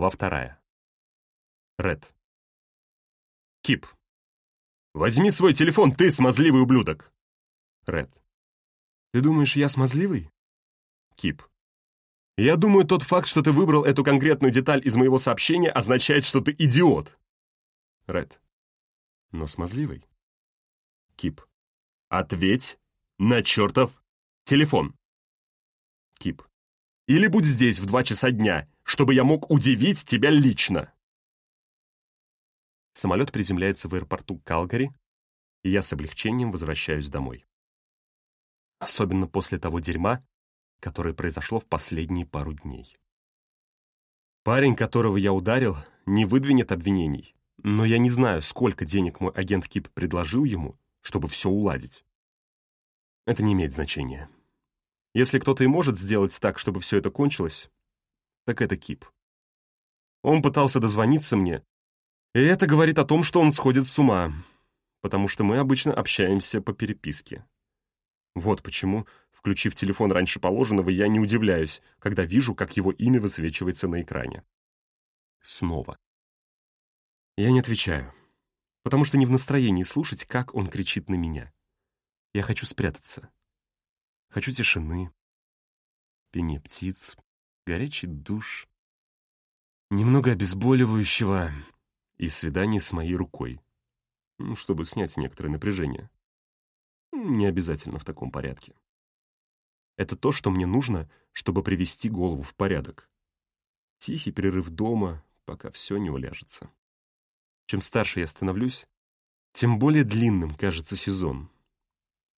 Глава вторая. Ред. Кип. Возьми свой телефон, ты смазливый ублюдок. Ред. Ты думаешь, я смазливый? Кип. Я думаю, тот факт, что ты выбрал эту конкретную деталь из моего сообщения, означает, что ты идиот. Ред. Но смазливый. Кип. Ответь на чертов телефон. Кип. Или будь здесь в два часа дня, чтобы я мог удивить тебя лично. Самолет приземляется в аэропорту Калгари, и я с облегчением возвращаюсь домой. Особенно после того дерьма, которое произошло в последние пару дней. Парень, которого я ударил, не выдвинет обвинений, но я не знаю, сколько денег мой агент Кип предложил ему, чтобы все уладить. Это не имеет значения. Если кто-то и может сделать так, чтобы все это кончилось, так это Кип. Он пытался дозвониться мне, и это говорит о том, что он сходит с ума, потому что мы обычно общаемся по переписке. Вот почему, включив телефон раньше положенного, я не удивляюсь, когда вижу, как его имя высвечивается на экране. Снова. Я не отвечаю, потому что не в настроении слушать, как он кричит на меня. Я хочу спрятаться. Хочу тишины, пение птиц, горячий душ, немного обезболивающего и свидание с моей рукой, ну, чтобы снять некоторое напряжение. Не обязательно в таком порядке. Это то, что мне нужно, чтобы привести голову в порядок. Тихий перерыв дома, пока все не уляжется. Чем старше я становлюсь, тем более длинным кажется сезон.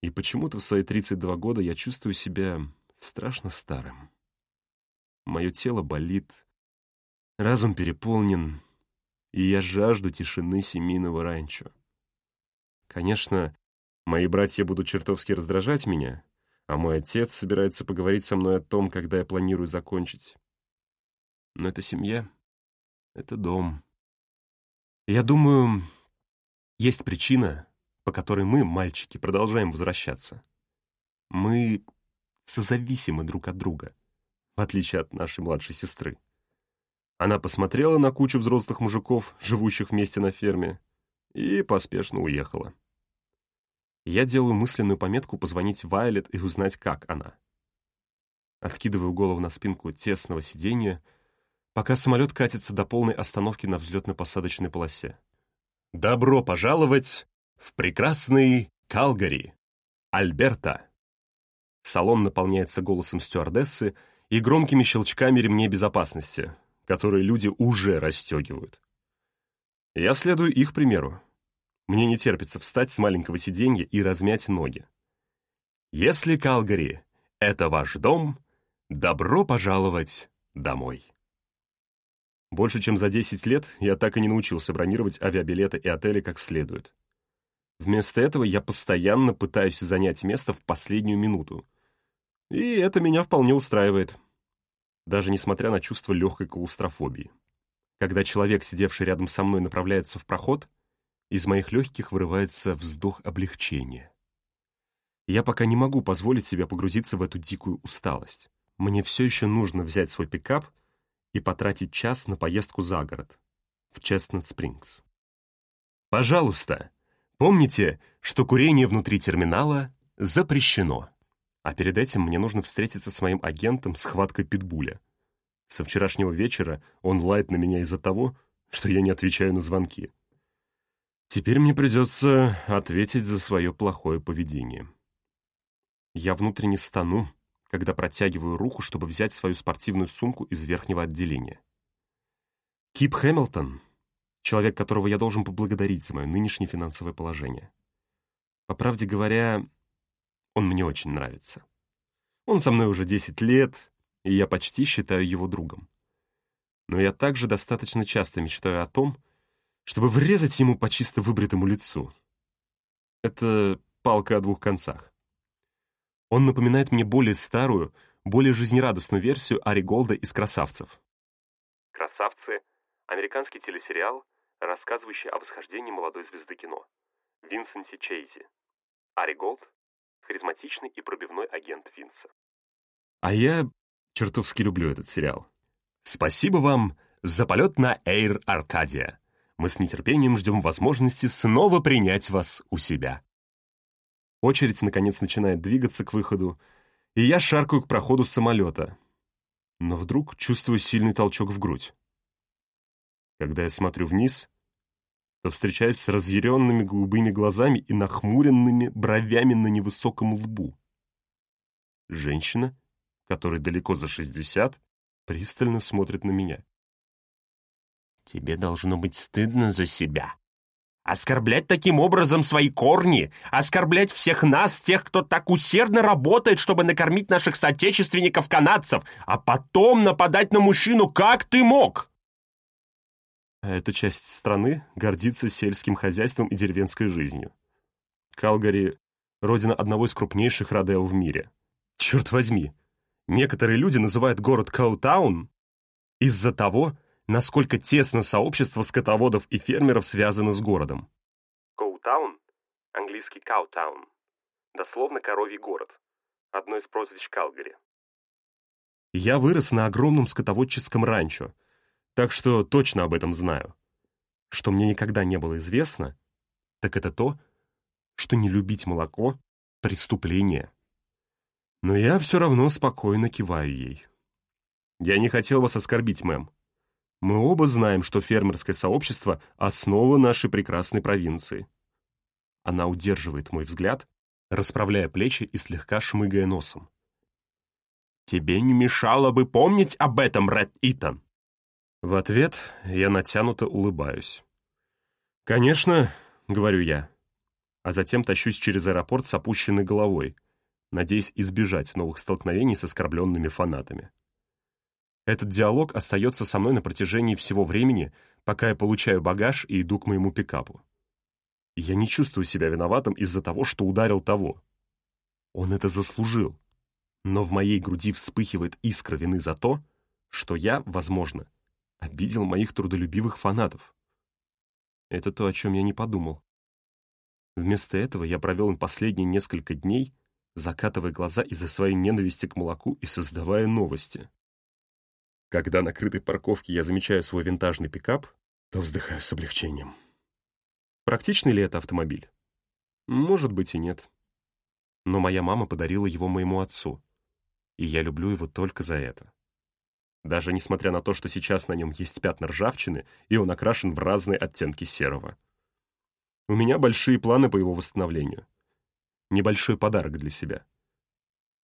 И почему-то в свои 32 года я чувствую себя страшно старым. Мое тело болит, разум переполнен, и я жажду тишины семейного ранчо. Конечно, мои братья будут чертовски раздражать меня, а мой отец собирается поговорить со мной о том, когда я планирую закончить. Но это семья, это дом. Я думаю, есть причина, по которой мы, мальчики, продолжаем возвращаться. Мы созависимы друг от друга, в отличие от нашей младшей сестры. Она посмотрела на кучу взрослых мужиков, живущих вместе на ферме, и поспешно уехала. Я делаю мысленную пометку позвонить Вайлет и узнать, как она. Откидываю голову на спинку тесного сиденья, пока самолет катится до полной остановки на взлетно-посадочной полосе. «Добро пожаловать в прекрасный Калгари, Альберта!» Салон наполняется голосом стюардессы и громкими щелчками ремней безопасности, которые люди уже расстегивают. Я следую их примеру. Мне не терпится встать с маленького сиденья и размять ноги. Если Калгари — это ваш дом, добро пожаловать домой. Больше чем за 10 лет я так и не научился бронировать авиабилеты и отели как следует. Вместо этого я постоянно пытаюсь занять место в последнюю минуту. И это меня вполне устраивает. Даже несмотря на чувство легкой клаустрофобии. Когда человек, сидевший рядом со мной, направляется в проход, из моих легких вырывается вздох облегчения. Я пока не могу позволить себе погрузиться в эту дикую усталость. Мне все еще нужно взять свой пикап и потратить час на поездку за город, в Честнет-Спрингс. «Пожалуйста!» Помните, что курение внутри терминала запрещено. А перед этим мне нужно встретиться с моим агентом с питбуля. Со вчерашнего вечера он лает на меня из-за того, что я не отвечаю на звонки. Теперь мне придется ответить за свое плохое поведение. Я внутренне стану, когда протягиваю руку, чтобы взять свою спортивную сумку из верхнего отделения. Кип Хэмилтон человек, которого я должен поблагодарить за мое нынешнее финансовое положение. По правде говоря, он мне очень нравится. Он со мной уже 10 лет, и я почти считаю его другом. Но я также достаточно часто мечтаю о том, чтобы врезать ему по чисто выбритому лицу. Это палка о двух концах. Он напоминает мне более старую, более жизнерадостную версию Ари Голда из «Красавцев». «Красавцы» — американский телесериал, рассказывающий о восхождении молодой звезды кино, Винсенте Чейзи. Ари Голд — харизматичный и пробивной агент Винса. А я чертовски люблю этот сериал. Спасибо вам за полет на Air Arcadia. Мы с нетерпением ждем возможности снова принять вас у себя. Очередь, наконец, начинает двигаться к выходу, и я шаркаю к проходу самолета. Но вдруг чувствую сильный толчок в грудь. Когда я смотрю вниз, то встречаюсь с разъяренными голубыми глазами и нахмуренными бровями на невысоком лбу. Женщина, которой далеко за шестьдесят, пристально смотрит на меня. «Тебе должно быть стыдно за себя», Оскорблять таким образом свои корни, оскорблять всех нас, тех, кто так усердно работает, чтобы накормить наших соотечественников-канадцев, а потом нападать на мужчину, как ты мог? Эта часть страны гордится сельским хозяйством и деревенской жизнью. Калгари — родина одного из крупнейших родео в мире. Черт возьми, некоторые люди называют город Каутаун из-за того, насколько тесно сообщество скотоводов и фермеров связано с городом. Каутаун, английский Cowtown, дословно коровий город, одно из прозвищ Калгари. Я вырос на огромном скотоводческом ранчо, так что точно об этом знаю. Что мне никогда не было известно, так это то, что не любить молоко — преступление. Но я все равно спокойно киваю ей. Я не хотел вас оскорбить, мэм. Мы оба знаем, что фермерское сообщество — основа нашей прекрасной провинции. Она удерживает мой взгляд, расправляя плечи и слегка шмыгая носом. «Тебе не мешало бы помнить об этом, Ред Итан!» В ответ я натянуто улыбаюсь. «Конечно», — говорю я, а затем тащусь через аэропорт с опущенной головой, надеясь избежать новых столкновений с оскорбленными фанатами. Этот диалог остается со мной на протяжении всего времени, пока я получаю багаж и иду к моему пикапу. я не чувствую себя виноватым из-за того, что ударил того. Он это заслужил. Но в моей груди вспыхивает искра вины за то, что я, возможно, обидел моих трудолюбивых фанатов. Это то, о чем я не подумал. Вместо этого я провел последние несколько дней, закатывая глаза из-за своей ненависти к молоку и создавая новости. Когда на крытой парковке я замечаю свой винтажный пикап, то вздыхаю с облегчением. Практичный ли это автомобиль? Может быть и нет. Но моя мама подарила его моему отцу, и я люблю его только за это. Даже несмотря на то, что сейчас на нем есть пятна ржавчины, и он окрашен в разные оттенки серого. У меня большие планы по его восстановлению. Небольшой подарок для себя.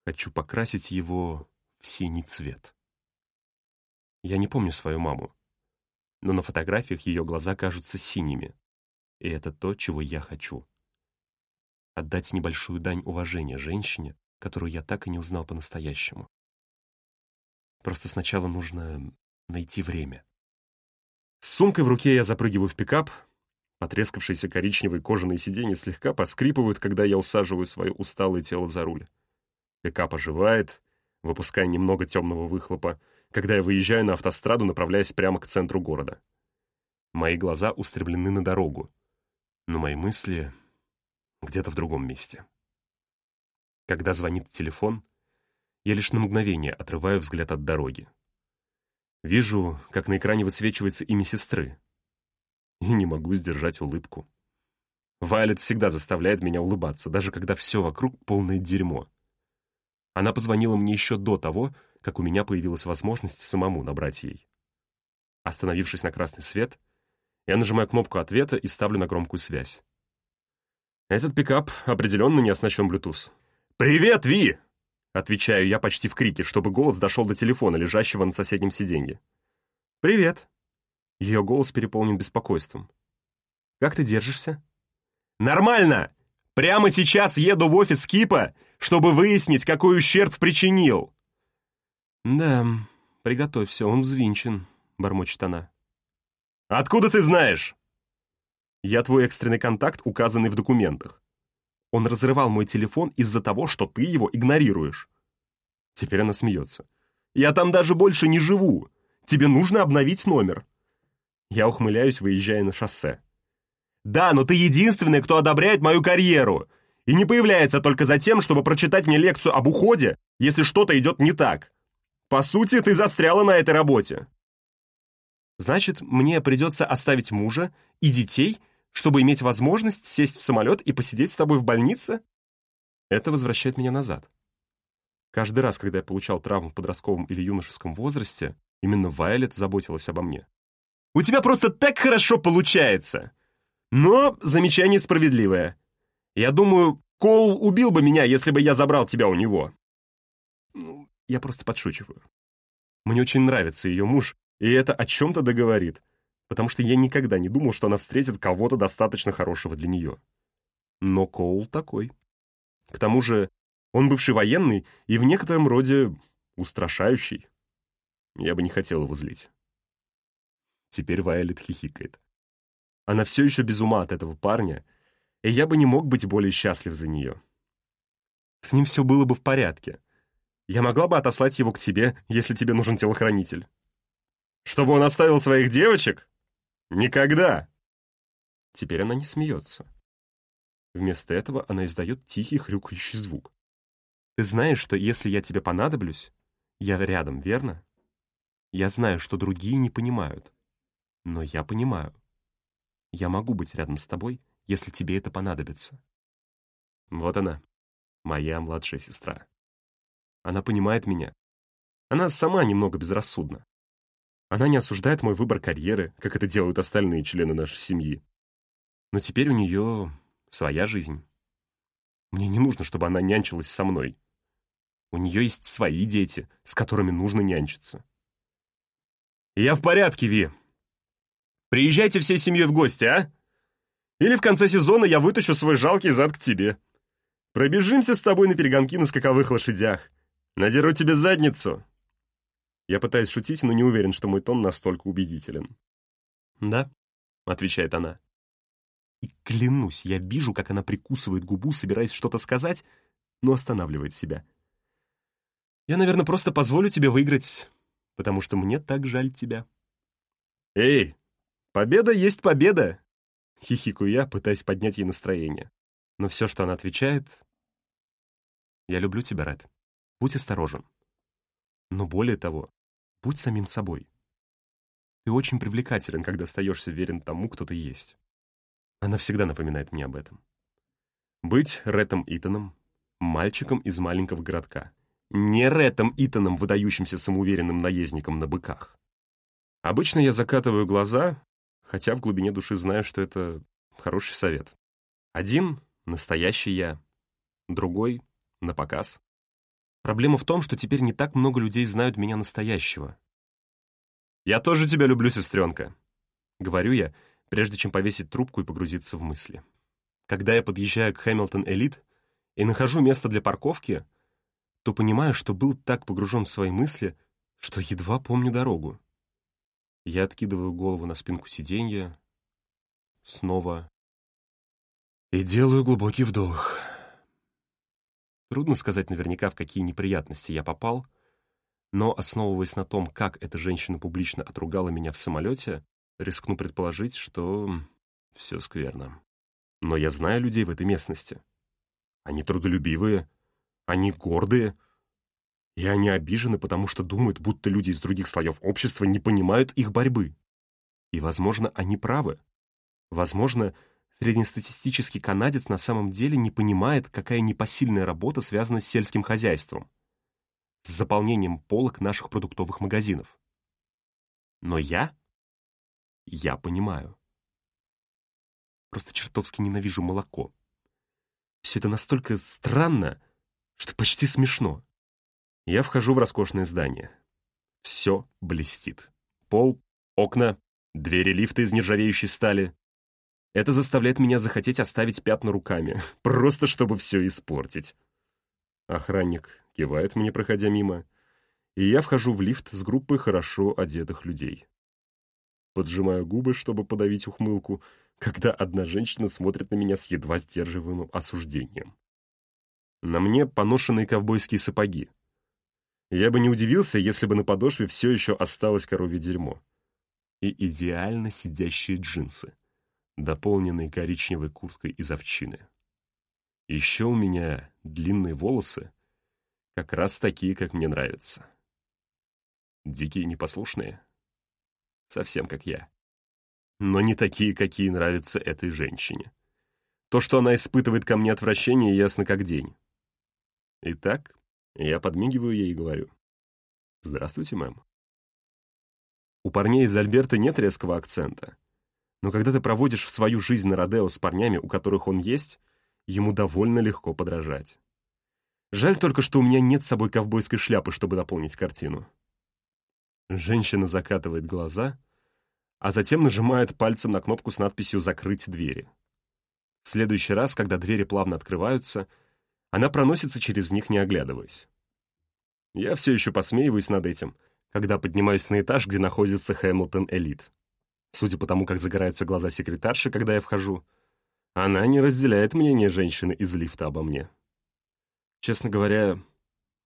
Хочу покрасить его в синий цвет. Я не помню свою маму. Но на фотографиях ее глаза кажутся синими. И это то, чего я хочу. Отдать небольшую дань уважения женщине, которую я так и не узнал по-настоящему. Просто сначала нужно найти время. С сумкой в руке я запрыгиваю в пикап. Потрескавшиеся коричневые кожаные сиденья слегка поскрипывают, когда я усаживаю свое усталое тело за руль. Пикап оживает, выпуская немного темного выхлопа, когда я выезжаю на автостраду, направляясь прямо к центру города. Мои глаза устремлены на дорогу, но мои мысли где-то в другом месте. Когда звонит телефон, я лишь на мгновение отрываю взгляд от дороги. Вижу, как на экране высвечивается имя сестры, и не могу сдержать улыбку. Вайлет всегда заставляет меня улыбаться, даже когда все вокруг полное дерьмо. Она позвонила мне еще до того, как у меня появилась возможность самому набрать ей. Остановившись на красный свет, я нажимаю кнопку ответа и ставлю на громкую связь. Этот пикап определенно не оснащен Bluetooth. «Привет, Ви!» Отвечаю я почти в крике, чтобы голос дошел до телефона, лежащего на соседнем сиденье. «Привет!» Ее голос переполнен беспокойством. «Как ты держишься?» «Нормально! Прямо сейчас еду в офис Кипа, чтобы выяснить, какой ущерб причинил!» «Да, приготовься, он взвинчен», — бормочет она. «Откуда ты знаешь?» «Я твой экстренный контакт, указанный в документах. Он разрывал мой телефон из-за того, что ты его игнорируешь». Теперь она смеется. «Я там даже больше не живу. Тебе нужно обновить номер». Я ухмыляюсь, выезжая на шоссе. «Да, но ты единственный, кто одобряет мою карьеру и не появляется только за тем, чтобы прочитать мне лекцию об уходе, если что-то идет не так. По сути, ты застряла на этой работе. Значит, мне придется оставить мужа и детей, чтобы иметь возможность сесть в самолет и посидеть с тобой в больнице? Это возвращает меня назад. Каждый раз, когда я получал травму в подростковом или юношеском возрасте, именно Вайлет заботилась обо мне. «У тебя просто так хорошо получается!» Но замечание справедливое. Я думаю, Коул убил бы меня, если бы я забрал тебя у него. Ну, я просто подшучиваю. Мне очень нравится ее муж, и это о чем-то договорит, потому что я никогда не думал, что она встретит кого-то достаточно хорошего для нее. Но Коул такой. К тому же он бывший военный и в некотором роде устрашающий. Я бы не хотел его злить. Теперь Вайолет хихикает. Она все еще без ума от этого парня, и я бы не мог быть более счастлив за нее. С ним все было бы в порядке. Я могла бы отослать его к тебе, если тебе нужен телохранитель. Чтобы он оставил своих девочек? Никогда! Теперь она не смеется. Вместо этого она издает тихий хрюкающий звук. Ты знаешь, что если я тебе понадоблюсь, я рядом, верно? Я знаю, что другие не понимают. Но я понимаю. Я могу быть рядом с тобой, если тебе это понадобится. Вот она, моя младшая сестра. Она понимает меня. Она сама немного безрассудна. Она не осуждает мой выбор карьеры, как это делают остальные члены нашей семьи. Но теперь у нее своя жизнь. Мне не нужно, чтобы она нянчилась со мной. У нее есть свои дети, с которыми нужно нянчиться. «Я в порядке, Ви», Приезжайте всей семьей в гости, а? Или в конце сезона я вытащу свой жалкий зад к тебе. Пробежимся с тобой на перегонки на скаковых лошадях. Надеру тебе задницу». Я пытаюсь шутить, но не уверен, что мой тон настолько убедителен. «Да», — отвечает она. И клянусь, я вижу, как она прикусывает губу, собираясь что-то сказать, но останавливает себя. «Я, наверное, просто позволю тебе выиграть, потому что мне так жаль тебя». «Эй, «Победа есть победа!» — хихикаю я, пытаясь поднять ей настроение. Но все, что она отвечает... «Я люблю тебя, Ред. Будь осторожен. Но более того, будь самим собой. Ты очень привлекателен, когда остаешься верен тому, кто ты есть. Она всегда напоминает мне об этом. Быть Рэтом Итаном, мальчиком из маленького городка. Не Рэтом Итаном, выдающимся самоуверенным наездником на быках. Обычно я закатываю глаза, хотя в глубине души знаю, что это хороший совет. Один — настоящий я, другой — на показ. Проблема в том, что теперь не так много людей знают меня настоящего. «Я тоже тебя люблю, сестренка», — говорю я, прежде чем повесить трубку и погрузиться в мысли. Когда я подъезжаю к Хэмилтон Элит и нахожу место для парковки, то понимаю, что был так погружен в свои мысли, что едва помню дорогу. Я откидываю голову на спинку сиденья, снова, и делаю глубокий вдох. Трудно сказать наверняка, в какие неприятности я попал, но, основываясь на том, как эта женщина публично отругала меня в самолете, рискну предположить, что все скверно. Но я знаю людей в этой местности. Они трудолюбивые, они гордые, и они обижены, потому что думают, будто люди из других слоев общества не понимают их борьбы. И, возможно, они правы. Возможно, среднестатистический канадец на самом деле не понимает, какая непосильная работа связана с сельским хозяйством, с заполнением полок наших продуктовых магазинов. Но я? Я понимаю. Просто чертовски ненавижу молоко. Все это настолько странно, что почти смешно. Я вхожу в роскошное здание. Все блестит. Пол, окна, двери лифта из нержавеющей стали. Это заставляет меня захотеть оставить пятна руками, просто чтобы все испортить. Охранник кивает мне, проходя мимо, и я вхожу в лифт с группой хорошо одетых людей. Поджимаю губы, чтобы подавить ухмылку, когда одна женщина смотрит на меня с едва сдерживаемым осуждением. На мне поношенные ковбойские сапоги, я бы не удивился, если бы на подошве все еще осталось коровье дерьмо. И идеально сидящие джинсы, дополненные коричневой курткой из овчины. Еще у меня длинные волосы, как раз такие, как мне нравятся. Дикие непослушные. совсем как я. Но не такие, какие нравятся этой женщине. То, что она испытывает ко мне отвращение, ясно как день. Итак, я подмигиваю ей и говорю. «Здравствуйте, мэм». У парней из Альберта нет резкого акцента. Но когда ты проводишь в свою жизнь на Родео с парнями, у которых он есть, ему довольно легко подражать. Жаль только, что у меня нет с собой ковбойской шляпы, чтобы дополнить картину. Женщина закатывает глаза, а затем нажимает пальцем на кнопку с надписью «Закрыть двери». В следующий раз, когда двери плавно открываются, она проносится через них, не оглядываясь. Я все еще посмеиваюсь над этим, когда поднимаюсь на этаж, где находится Хэмилтон Элит. Судя по тому, как загораются глаза секретарши, когда я вхожу, она не разделяет мнение женщины из лифта обо мне. Честно говоря,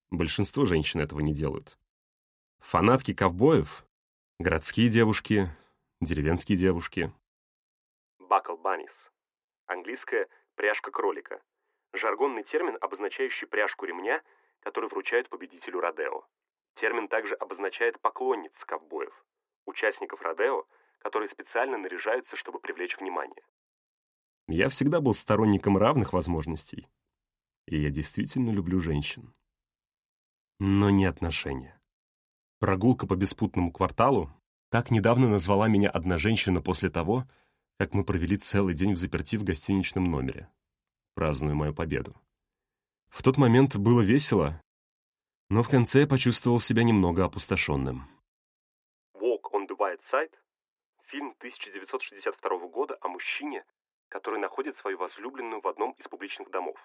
большинство женщин этого не делают. Фанатки ковбоев — городские девушки, деревенские девушки. Buckle bunnies. Английская «пряжка кролика». Жаргонный термин, обозначающий пряжку ремня, который вручают победителю Родео. Термин также обозначает поклонниц ковбоев, участников Родео, которые специально наряжаются, чтобы привлечь внимание. Я всегда был сторонником равных возможностей, и я действительно люблю женщин. Но не отношения. Прогулка по беспутному кварталу так недавно назвала меня одна женщина после того, как мы провели целый день в заперти в гостиничном номере, празднуя мою победу. В тот момент было весело, но в конце я почувствовал себя немного опустошенным. Walk on the White Side Фильм 1962 года о мужчине, который находит свою возлюбленную в одном из публичных домов.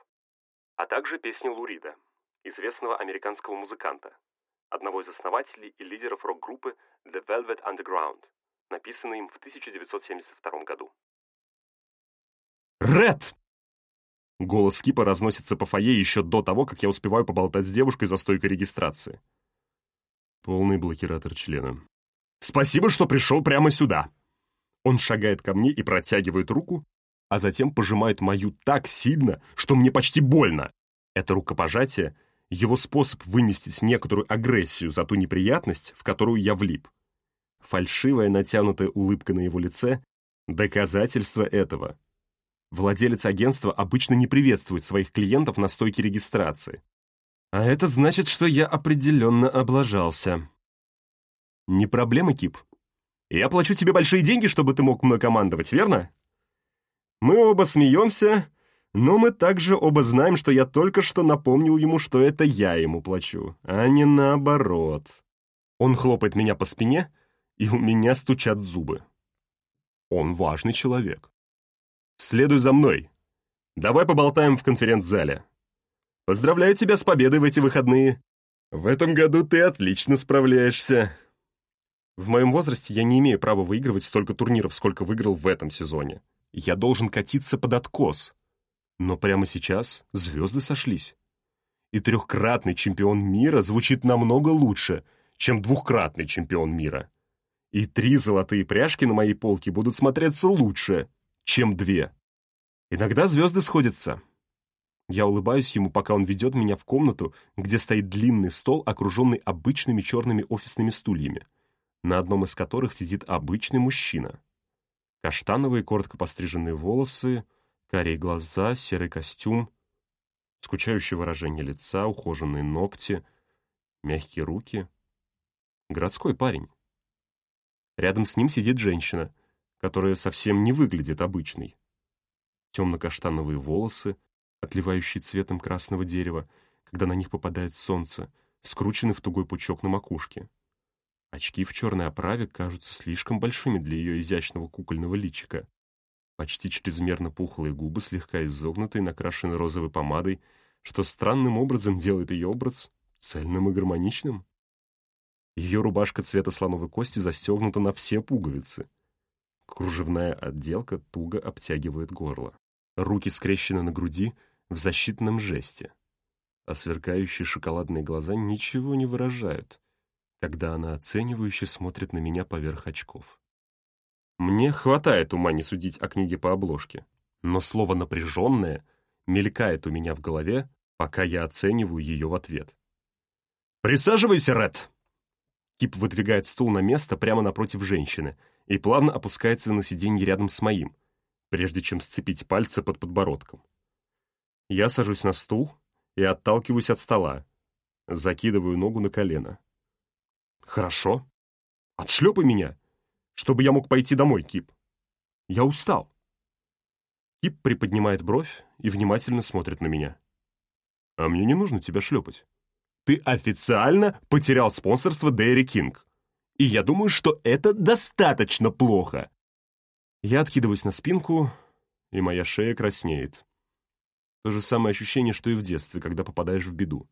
А также песни Лурида, известного американского музыканта, одного из основателей и лидеров рок-группы The Velvet Underground, написанной им в 1972 году. «Ред!» Голос Кипа разносится по фойе еще до того, как я успеваю поболтать с девушкой за стойкой регистрации. Полный блокиратор члена. «Спасибо, что пришел прямо сюда!» Он шагает ко мне и протягивает руку, а затем пожимает мою так сильно, что мне почти больно. Это рукопожатие — его способ выместить некоторую агрессию за ту неприятность, в которую я влип. Фальшивая натянутая улыбка на его лице — доказательство этого. Владелец агентства обычно не приветствует своих клиентов на стойке регистрации. А это значит, что я определенно облажался. Не проблема, Кип. Я плачу тебе большие деньги, чтобы ты мог мной командовать, верно? Мы оба смеемся, но мы также оба знаем, что я только что напомнил ему, что это я ему плачу, а не наоборот. Он хлопает меня по спине, и у меня стучат зубы. Он важный человек. Следуй за мной. Давай поболтаем в конференц-зале. Поздравляю тебя с победой в эти выходные. В этом году ты отлично справляешься. В моем возрасте я не имею права выигрывать столько турниров, сколько выиграл в этом сезоне. Я должен катиться под откос. Но прямо сейчас звезды сошлись. И трехкратный чемпион мира звучит намного лучше, чем двухкратный чемпион мира. И три золотые пряжки на моей полке будут смотреться лучше, чем две. Иногда звезды сходятся. Я улыбаюсь ему, пока он ведет меня в комнату, где стоит длинный стол, окруженный обычными черными офисными стульями на одном из которых сидит обычный мужчина. Каштановые коротко постриженные волосы, карие глаза, серый костюм, скучающее выражение лица, ухоженные ногти, мягкие руки. Городской парень. Рядом с ним сидит женщина, которая совсем не выглядит обычной. Темно-каштановые волосы, отливающие цветом красного дерева, когда на них попадает солнце, скручены в тугой пучок на макушке. Очки в черной оправе кажутся слишком большими для ее изящного кукольного личика. Почти чрезмерно пухлые губы, слегка изогнутые, накрашены розовой помадой, что странным образом делает ее образ цельным и гармоничным. Ее рубашка цвета слоновой кости застегнута на все пуговицы. Кружевная отделка туго обтягивает горло. Руки скрещены на груди в защитном жесте, а сверкающие шоколадные глаза ничего не выражают — когда она оценивающе смотрит на меня поверх очков. Мне хватает ума не судить о книге по обложке, но слово «напряженное» мелькает у меня в голове, пока я оцениваю ее в ответ. «Присаживайся, Ред!» Кип выдвигает стул на место прямо напротив женщины и плавно опускается на сиденье рядом с моим, прежде чем сцепить пальцы под подбородком. Я сажусь на стул и отталкиваюсь от стола, закидываю ногу на колено. «Хорошо. Отшлепай меня, чтобы я мог пойти домой, Кип. Я устал». Кип приподнимает бровь и внимательно смотрит на меня. «А мне не нужно тебя шлепать. Ты официально потерял спонсорство Дэри Кинг. И я думаю, что это достаточно плохо». Я откидываюсь на спинку, и моя шея краснеет. То же самое ощущение, что и в детстве, когда попадаешь в беду.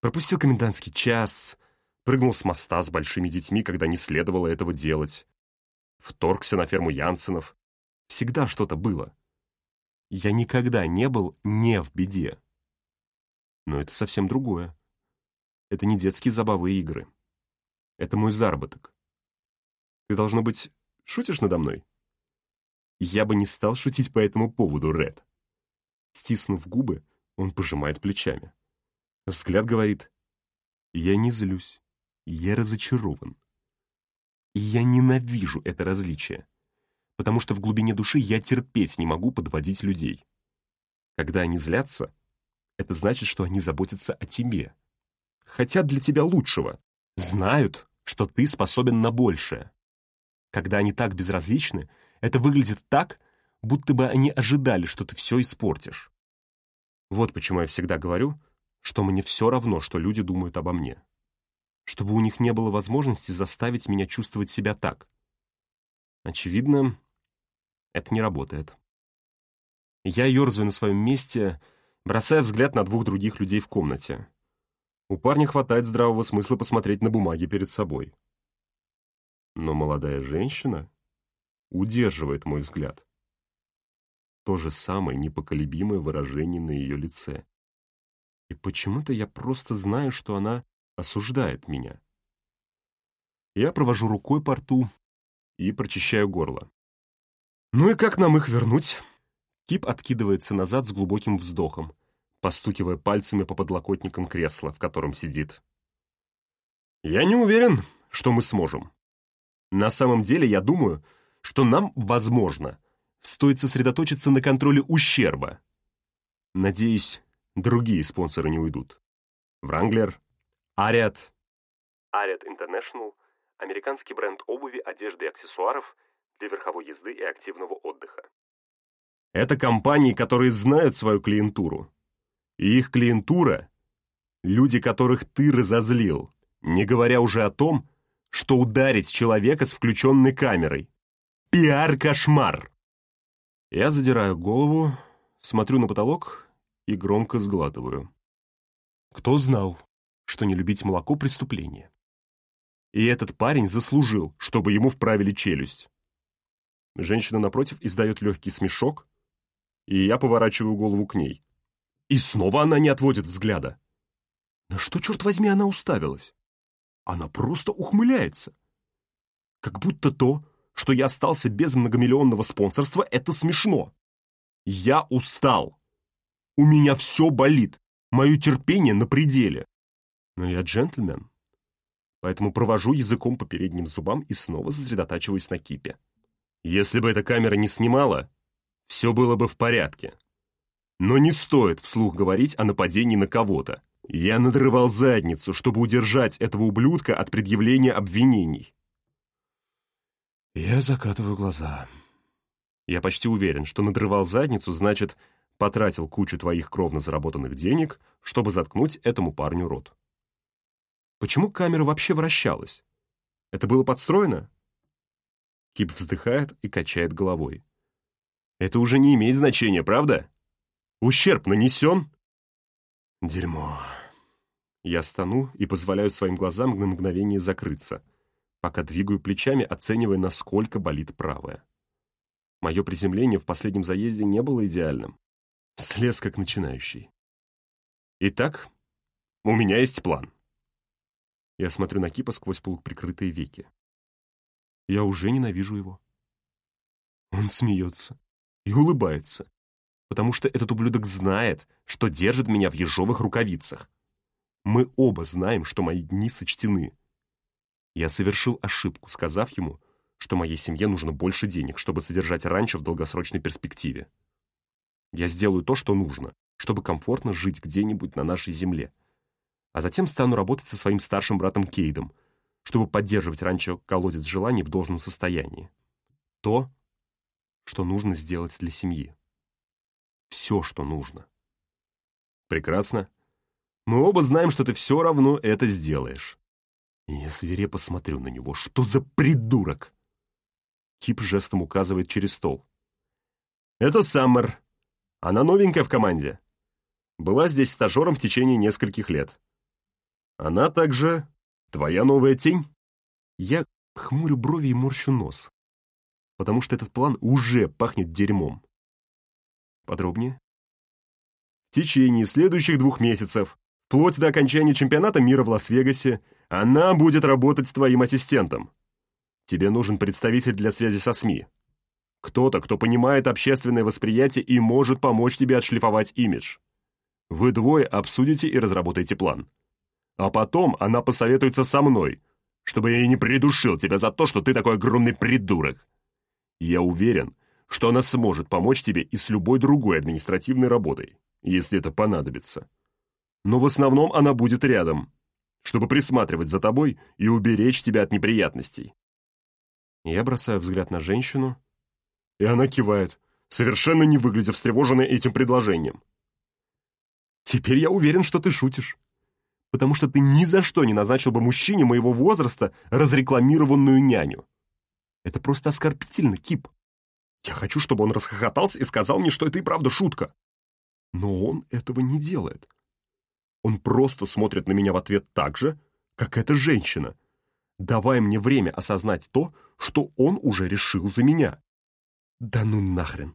Пропустил комендантский час, прыгнул с моста с большими детьми, когда не следовало этого делать. Вторгся на ферму Янсенов. Всегда что-то было. Я никогда не был не в беде. Но это совсем другое. Это не детские забавы и игры. Это мой заработок. Ты, должно быть, шутишь надо мной? Я бы не стал шутить по этому поводу, Ред. Стиснув губы, он пожимает плечами. Взгляд говорит, я не злюсь, я разочарован. И я ненавижу это различие потому что в глубине души я терпеть не могу подводить людей. Когда они злятся, это значит, что они заботятся о тебе. Хотят для тебя лучшего, знают, что ты способен на большее. Когда они так безразличны, это выглядит так, будто бы они ожидали, что ты все испортишь. Вот почему я всегда говорю, что мне все равно, что люди думают обо мне. Чтобы у них не было возможности заставить меня чувствовать себя так. Очевидно, это не работает. Я ерзаю на своем месте, бросая взгляд на двух других людей в комнате. У парня хватает здравого смысла посмотреть на бумаги перед собой. Но молодая женщина удерживает мой взгляд. То же самое непоколебимое выражение на ее лице. И почему-то я просто знаю, что она осуждает меня. Я провожу рукой по рту и прочищаю горло. «Ну и как нам их вернуть?» Кип откидывается назад с глубоким вздохом, постукивая пальцами по подлокотникам кресла, в котором сидит. «Я не уверен, что мы сможем. На самом деле, я думаю, что нам, возможно, стоит сосредоточиться на контроле ущерба. Надеюсь, другие спонсоры не уйдут. Вранглер, Ариат. Ариат International – американский бренд обуви, одежды и аксессуаров – для верховой езды и активного отдыха. Это компании, которые знают свою клиентуру. И их клиентура — люди, которых ты разозлил, не говоря уже о том, что ударить человека с включенной камерой. Пиар-кошмар! Я задираю голову, смотрю на потолок и громко сглатываю. Кто знал, что не любить молоко — преступление? И этот парень заслужил, чтобы ему вправили челюсть. Женщина напротив издает легкий смешок, и я поворачиваю голову к ней. И снова она не отводит взгляда. На что, черт возьми, она уставилась? Она просто ухмыляется. Как будто то, что я остался без многомиллионного спонсорства, это смешно. Я устал. У меня все болит. Мое терпение на пределе. Но я джентльмен. Поэтому провожу языком по передним зубам и снова сосредотачиваюсь на кипе. Если бы эта камера не снимала, все было бы в порядке. Но не стоит вслух говорить о нападении на кого-то. Я надрывал задницу, чтобы удержать этого ублюдка от предъявления обвинений. Я закатываю глаза. Я почти уверен, что надрывал задницу, значит, потратил кучу твоих кровно заработанных денег, чтобы заткнуть этому парню рот. Почему камера вообще вращалась? Это было подстроено? Кип вздыхает и качает головой. «Это уже не имеет значения, правда? Ущерб нанесен?» «Дерьмо». Я стану и позволяю своим глазам на мгновение закрыться, пока двигаю плечами, оценивая, насколько болит правая. Мое приземление в последнем заезде не было идеальным. Слез как начинающий. Итак, у меня есть план. Я смотрю на Кипа сквозь полуприкрытые веки. Я уже ненавижу его. Он смеется и улыбается, потому что этот ублюдок знает, что держит меня в ежовых рукавицах. Мы оба знаем, что мои дни сочтены. Я совершил ошибку, сказав ему, что моей семье нужно больше денег, чтобы содержать ранчо в долгосрочной перспективе. Я сделаю то, что нужно, чтобы комфортно жить где-нибудь на нашей земле. А затем стану работать со своим старшим братом Кейдом, чтобы поддерживать ранчо колодец желаний в должном состоянии. То, что нужно сделать для семьи. Все, что нужно. Прекрасно. Мы оба знаем, что ты все равно это сделаешь. И я свирепо смотрю на него. Что за придурок? Кип жестом указывает через стол. Это Саммер. Она новенькая в команде. Была здесь стажером в течение нескольких лет. Она также твоя новая тень? Я хмурю брови и морщу нос, потому что этот план уже пахнет дерьмом. Подробнее? В течение следующих двух месяцев, вплоть до окончания чемпионата мира в Лас-Вегасе, она будет работать с твоим ассистентом. Тебе нужен представитель для связи со СМИ. Кто-то, кто понимает общественное восприятие и может помочь тебе отшлифовать имидж. Вы двое обсудите и разработаете план. А потом она посоветуется со мной, чтобы я не придушил тебя за то, что ты такой огромный придурок. Я уверен, что она сможет помочь тебе и с любой другой административной работой, если это понадобится. Но в основном она будет рядом, чтобы присматривать за тобой и уберечь тебя от неприятностей. Я бросаю взгляд на женщину, и она кивает, совершенно не выглядя встревоженной этим предложением. «Теперь я уверен, что ты шутишь, потому что ты ни за что не назначил бы мужчине моего возраста разрекламированную няню. Это просто оскорбительно, Кип. Я хочу, чтобы он расхохотался и сказал мне, что это и правда шутка. Но он этого не делает. Он просто смотрит на меня в ответ так же, как эта женщина, давая мне время осознать то, что он уже решил за меня. Да ну нахрен.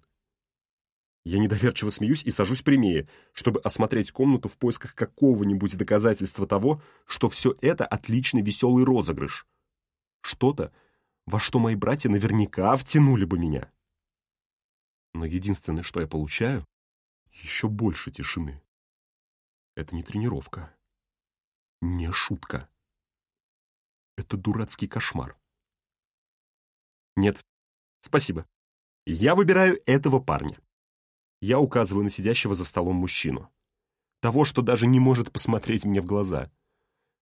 Я недоверчиво смеюсь и сажусь прямее, чтобы осмотреть комнату в поисках какого-нибудь доказательства того, что все это отличный веселый розыгрыш. Что-то, во что мои братья наверняка втянули бы меня. Но единственное, что я получаю, еще больше тишины. Это не тренировка. Не шутка. Это дурацкий кошмар. Нет, спасибо. Я выбираю этого парня. Я указываю на сидящего за столом мужчину. Того, что даже не может посмотреть мне в глаза.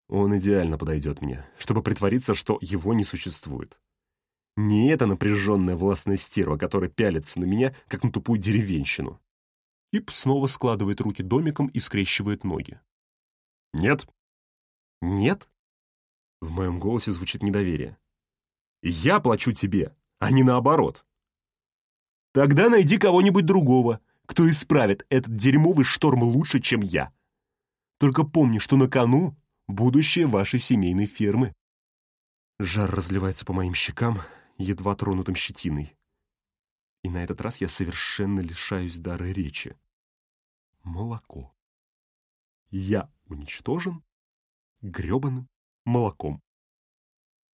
Он идеально подойдет мне, чтобы притвориться, что его не существует. Не эта напряженная властная стерва, которая пялится на меня, как на тупую деревенщину. Кип снова складывает руки домиком и скрещивает ноги. «Нет». «Нет?» В моем голосе звучит недоверие. «Я плачу тебе, а не наоборот». «Тогда найди кого-нибудь другого, кто исправит этот дерьмовый шторм лучше, чем я. Только помни, что на кону будущее вашей семейной фермы». Жар разливается по моим щекам, едва тронутым щетиной и на этот раз я совершенно лишаюсь дара речи. Молоко. Я уничтожен грёбаным молоком.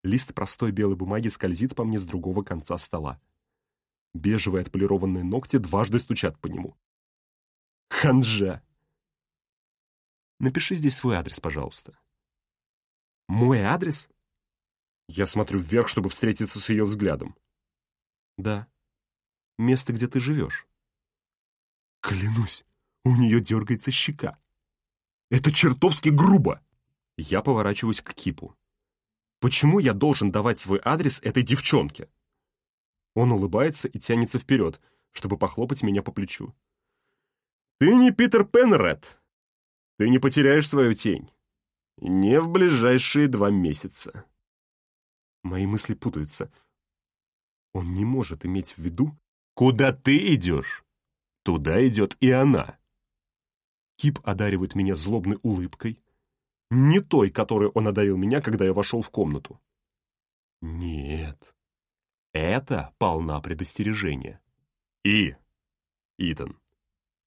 Лист простой белой бумаги скользит по мне с другого конца стола. Бежевые отполированные ногти дважды стучат по нему. Ханжа! Напиши здесь свой адрес, пожалуйста. Мой адрес? Я смотрю вверх, чтобы встретиться с ее взглядом. Да, место, где ты живешь. Клянусь, у нее дергается щека. Это чертовски грубо. Я поворачиваюсь к Кипу. Почему я должен давать свой адрес этой девчонке? Он улыбается и тянется вперед, чтобы похлопать меня по плечу. Ты не Питер Пенред. Ты не потеряешь свою тень. Не в ближайшие два месяца. Мои мысли путаются. Он не может иметь в виду, Куда ты идешь, туда идет и она. Кип одаривает меня злобной улыбкой, не той, которой он одарил меня, когда я вошел в комнату. Нет, это полна предостережения. И, Итан,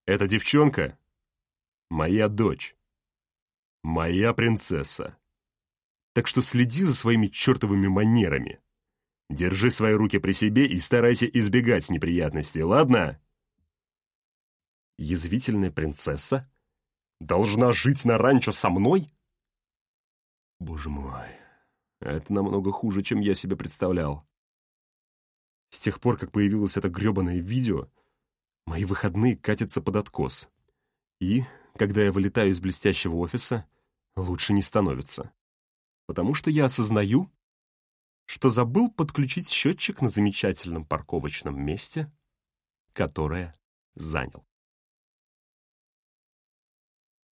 эта девчонка — моя дочь, моя принцесса. Так что следи за своими чертовыми манерами. Держи свои руки при себе и старайся избегать неприятностей, ладно?» Язвительная принцесса должна жить на ранчо со мной? Боже мой, Это намного хуже, чем я себе представлял. С тех пор, как появилось это грёбаное видео, мои выходные катятся под откос. И, когда я вылетаю из блестящего офиса, лучше не становится. Потому что я осознаю, что забыл подключить счетчик на замечательном парковочном месте, которое занял.